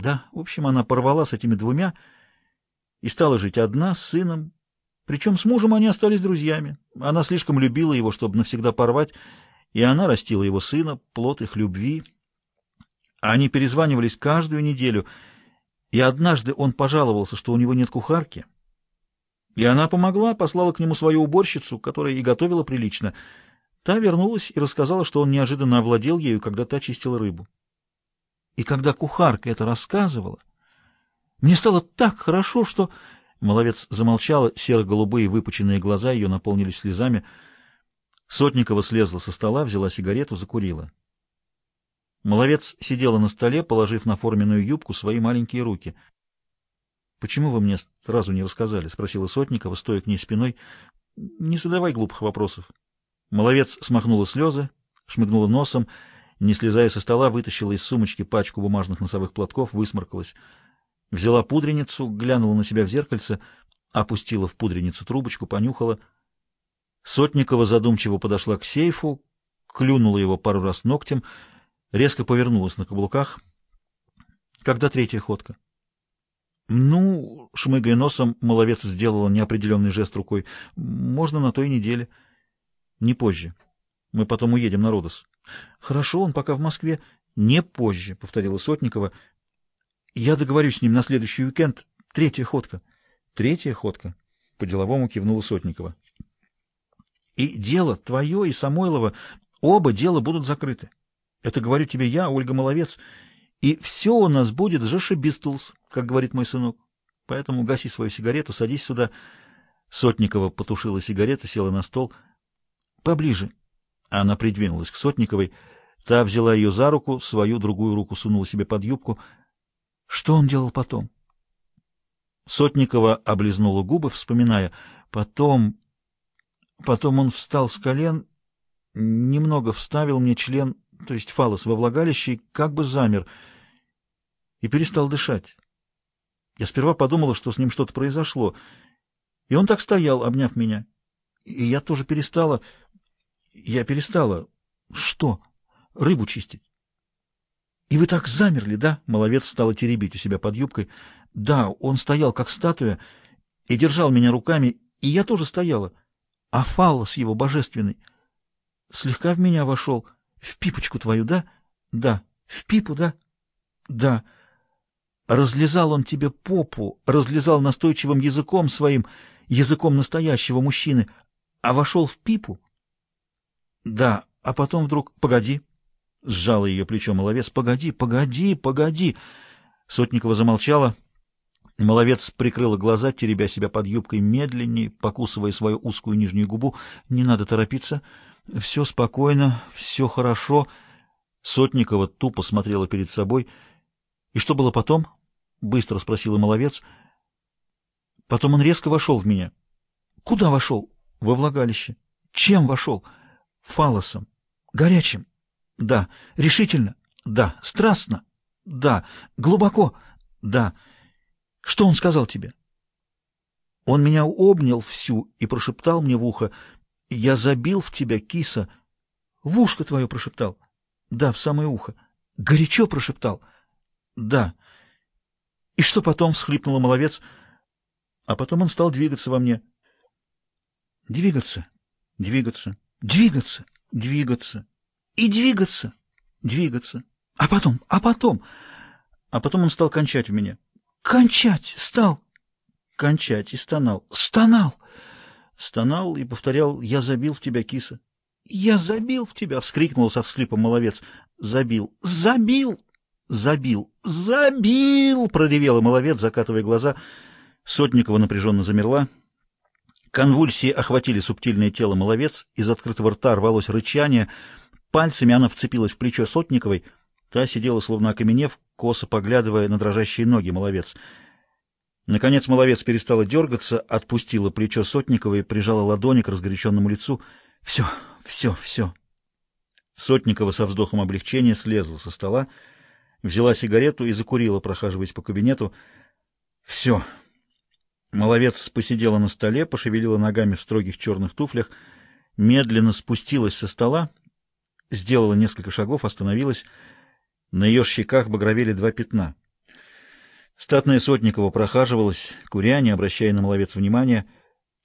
Да, в общем, она порвала с этими двумя и стала жить одна, с сыном. Причем с мужем они остались друзьями. Она слишком любила его, чтобы навсегда порвать, и она растила его сына, плод их любви. Они перезванивались каждую неделю, и однажды он пожаловался, что у него нет кухарки. И она помогла, послала к нему свою уборщицу, которая и готовила прилично. Та вернулась и рассказала, что он неожиданно овладел ею, когда та чистила рыбу. И когда кухарка это рассказывала, мне стало так хорошо, что... Маловец замолчала, серо-голубые выпученные глаза ее наполнились слезами. Сотникова слезла со стола, взяла сигарету, закурила. Маловец сидела на столе, положив на форменную юбку свои маленькие руки. — Почему вы мне сразу не рассказали? — спросила Сотникова, стоя к ней спиной. — Не задавай глупых вопросов. Маловец смахнула слезы, шмыгнула носом, не слезая со стола, вытащила из сумочки пачку бумажных носовых платков, высморкалась — Взяла пудреницу, глянула на себя в зеркальце, опустила в пудреницу трубочку, понюхала. Сотникова задумчиво подошла к сейфу, клюнула его пару раз ногтем, резко повернулась на каблуках. Когда третья ходка? Ну, шмыгая носом, маловец сделала неопределенный жест рукой. Можно на той неделе. Не позже. Мы потом уедем на Родос. Хорошо, он пока в Москве. Не позже, повторила Сотникова. Я договорюсь с ним на следующий уикенд. Третья ходка. Третья ходка. По-деловому кивнула Сотникова. И дело твое и Самойлова, оба дела будут закрыты. Это говорю тебе я, Ольга Маловец. И все у нас будет зашибистлс, как говорит мой сынок. Поэтому гаси свою сигарету, садись сюда. Сотникова потушила сигарету, села на стол. Поближе. Она придвинулась к Сотниковой. Та взяла ее за руку, свою другую руку сунула себе под юбку — что он делал потом? Сотникова облизнула губы, вспоминая. Потом... Потом он встал с колен, немного вставил мне член, то есть фалос, во влагалище и как бы замер, и перестал дышать. Я сперва подумала, что с ним что-то произошло, и он так стоял, обняв меня. И я тоже перестала... Я перестала... Что? Рыбу чистить. «И вы так замерли, да?» — Маловец стала теребить у себя под юбкой. «Да, он стоял, как статуя, и держал меня руками, и я тоже стояла. А фаллос его божественный слегка в меня вошел. В пипочку твою, да? Да. В пипу, да? Да. Разлезал он тебе попу, разлезал настойчивым языком своим, языком настоящего мужчины, а вошел в пипу? Да, а потом вдруг... Погоди!» — сжала ее плечо Маловец. «Погоди, погоди, погоди!» Сотникова замолчала. Маловец прикрыла глаза, теребя себя под юбкой медленнее, покусывая свою узкую нижнюю губу. «Не надо торопиться. Все спокойно, все хорошо». Сотникова тупо смотрела перед собой. «И что было потом?» — быстро спросила Маловец. «Потом он резко вошел в меня». «Куда вошел?» «Во влагалище». «Чем вошел?» «Фалосом. Горячим». Да. Решительно? Да. Страстно? Да. Глубоко? Да. Что он сказал тебе? Он меня обнял всю и прошептал мне в ухо. Я забил в тебя, киса. В ушко твое прошептал. Да, в самое ухо. Горячо прошептал. Да. И что потом? Всхлипнула маловец. А потом он стал двигаться во мне. Двигаться, двигаться, двигаться, двигаться и двигаться, двигаться. А потом, а потом, а потом он стал кончать в меня. Кончать стал. Кончать и стонал. Стонал. Стонал и повторял, я забил в тебя, киса. Я забил в тебя, вскрикнул со всхлипом маловец. Забил, забил, забил, забил, проревела маловец, закатывая глаза. Сотникова напряженно замерла. Конвульсии охватили субтильное тело маловец, из открытого рта рвалось рычание — Пальцами она вцепилась в плечо Сотниковой. Та сидела, словно окаменев, косо поглядывая на дрожащие ноги Маловец. Наконец Маловец перестала дергаться, отпустила плечо Сотниковой, прижала ладони к разгоряченному лицу. «Все, все, все!» Сотникова со вздохом облегчения слезла со стола, взяла сигарету и закурила, прохаживаясь по кабинету. «Все!» Маловец посидела на столе, пошевелила ногами в строгих черных туфлях, медленно спустилась со стола, сделала несколько шагов, остановилась. На ее щеках багровели два пятна. Статная Сотникова прохаживалась, куря, не обращая на маловец внимания —